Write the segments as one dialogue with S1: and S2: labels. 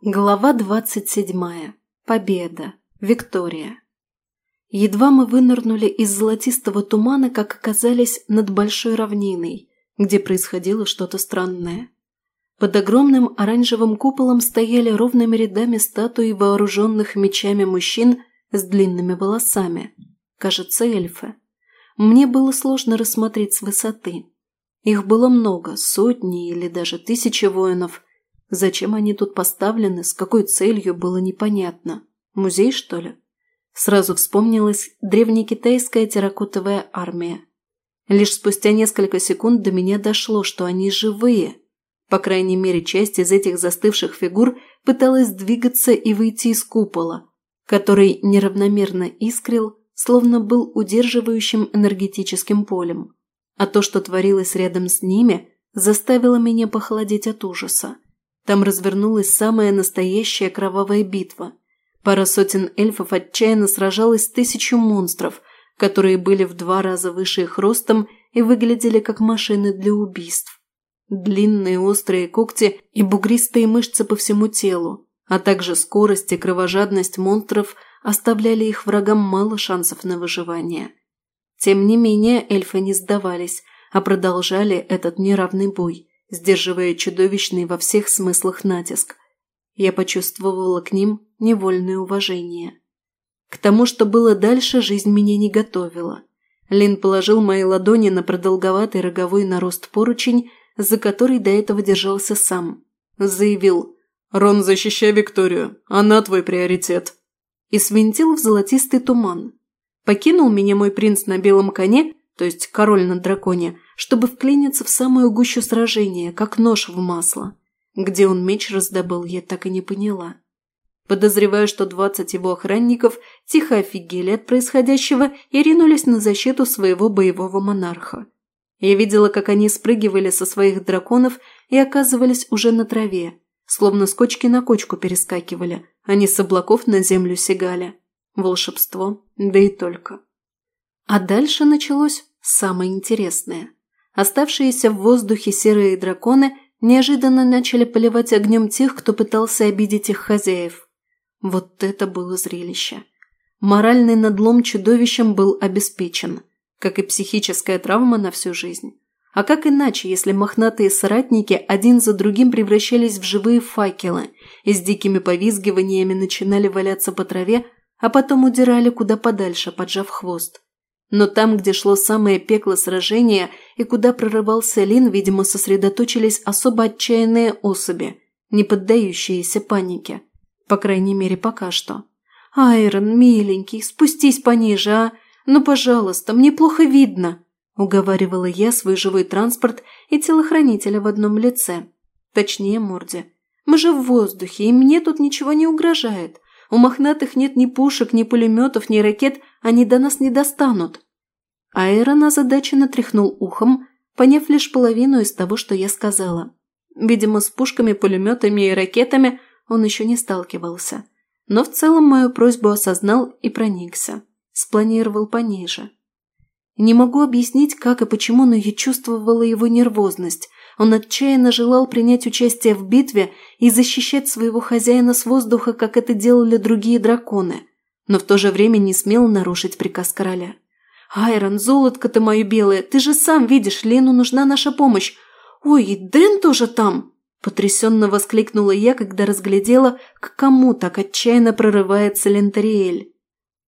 S1: Глава двадцать седьмая. Победа. Виктория. Едва мы вынырнули из золотистого тумана, как оказались над большой равниной, где происходило что-то странное. Под огромным оранжевым куполом стояли ровными рядами статуи вооруженных мечами мужчин с длинными волосами. Кажется, эльфы. Мне было сложно рассмотреть с высоты. Их было много, сотни или даже тысячи воинов – Зачем они тут поставлены, с какой целью, было непонятно. Музей, что ли? Сразу вспомнилась древнекитайская терракотовая армия. Лишь спустя несколько секунд до меня дошло, что они живые. По крайней мере, часть из этих застывших фигур пыталась двигаться и выйти из купола, который неравномерно искрил, словно был удерживающим энергетическим полем. А то, что творилось рядом с ними, заставило меня похолодеть от ужаса. Там развернулась самая настоящая кровавая битва. Пара сотен эльфов отчаянно сражалась с тысячу монстров, которые были в два раза выше их ростом и выглядели как машины для убийств. Длинные острые когти и бугристые мышцы по всему телу, а также скорость и кровожадность монстров оставляли их врагам мало шансов на выживание. Тем не менее эльфы не сдавались, а продолжали этот неравный бой сдерживая чудовищный во всех смыслах натиск. Я почувствовала к ним невольное уважение. К тому, что было дальше, жизнь меня не готовила. Лин положил мои ладони на продолговатый роговой нарост поручень, за который до этого держался сам. Заявил «Рон, защищай Викторию, она твой приоритет». И свинтил в золотистый туман. Покинул меня мой принц на белом коне, то есть король на драконе, чтобы вклиниться в самую гущу сражения, как нож в масло. Где он меч раздобыл, я так и не поняла. Подозреваю, что двадцать его охранников тихо офигели от происходящего и ринулись на защиту своего боевого монарха. Я видела, как они спрыгивали со своих драконов и оказывались уже на траве, словно с кочки на кочку перескакивали, они с облаков на землю сигали. Волшебство, да и только. А дальше началось самое интересное – Оставшиеся в воздухе серые драконы неожиданно начали поливать огнем тех, кто пытался обидеть их хозяев. Вот это было зрелище. Моральный надлом чудовищем был обеспечен, как и психическая травма на всю жизнь. А как иначе, если мохнатые соратники один за другим превращались в живые факелы и с дикими повизгиваниями начинали валяться по траве, а потом удирали куда подальше, поджав хвост. Но там, где шло самое пекло сражения и куда прорывался Лин, видимо, сосредоточились особо отчаянные особи, не поддающиеся панике. По крайней мере, пока что. «Айрон, миленький, спустись пониже, а? Ну, пожалуйста, мне плохо видно», – уговаривала я свой живой транспорт и телохранителя в одном лице. Точнее, морде. «Мы же в воздухе, и мне тут ничего не угрожает. У мохнатых нет ни пушек, ни пулеметов, ни ракет, они до нас не достанут». Айрон озадаченно тряхнул ухом, поняв лишь половину из того, что я сказала. Видимо, с пушками, пулеметами и ракетами он еще не сталкивался. Но в целом мою просьбу осознал и проникся. Спланировал пониже. Не могу объяснить, как и почему, но я чувствовала его нервозность. Он отчаянно желал принять участие в битве и защищать своего хозяина с воздуха, как это делали другие драконы но в то же время не смел нарушить приказ короля. «Айрон, золотко ты мое белое, ты же сам видишь, Лену нужна наша помощь. Ой, и Дэн тоже там!» Потрясенно воскликнула я, когда разглядела, к кому так отчаянно прорывается Лентериэль.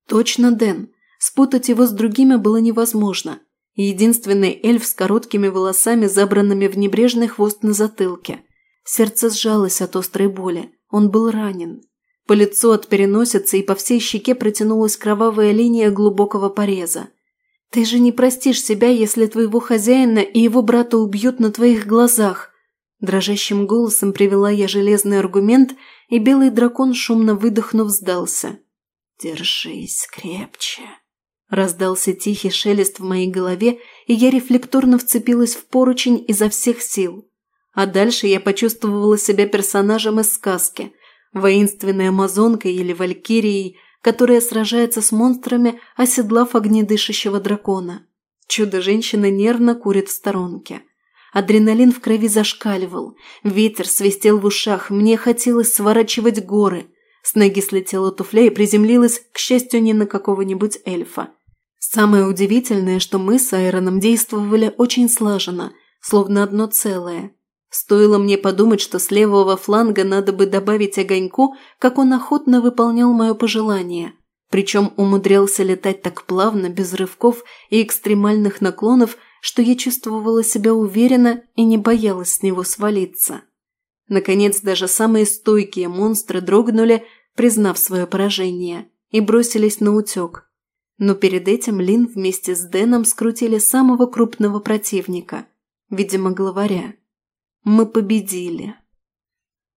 S1: Точно Дэн. Спутать его с другими было невозможно. Единственный эльф с короткими волосами, забранными в небрежный хвост на затылке. Сердце сжалось от острой боли. Он был ранен. По лицу от переносицы и по всей щеке протянулась кровавая линия глубокого пореза. «Ты же не простишь себя, если твоего хозяина и его брата убьют на твоих глазах!» Дрожащим голосом привела я железный аргумент, и белый дракон, шумно выдохнув, сдался. «Держись крепче!» Раздался тихий шелест в моей голове, и я рефлекторно вцепилась в поручень изо всех сил. А дальше я почувствовала себя персонажем из сказки – воинственной амазонкой или валькирией, которая сражается с монстрами, оседлав огнедышащего дракона. Чудо-женщина нервно курит в сторонке. Адреналин в крови зашкаливал. Ветер свистел в ушах, мне хотелось сворачивать горы. С ноги слетела туфля и приземлилась, к счастью, не на какого-нибудь эльфа. Самое удивительное, что мы с Айроном действовали очень слаженно, словно одно целое. Стоило мне подумать, что с левого фланга надо бы добавить огоньку, как он охотно выполнял мое пожелание. Причем умудрялся летать так плавно, без рывков и экстремальных наклонов, что я чувствовала себя уверенно и не боялась с него свалиться. Наконец, даже самые стойкие монстры дрогнули, признав свое поражение, и бросились на утек. Но перед этим Лин вместе с Дэном скрутили самого крупного противника, видимо, главаря. Мы победили.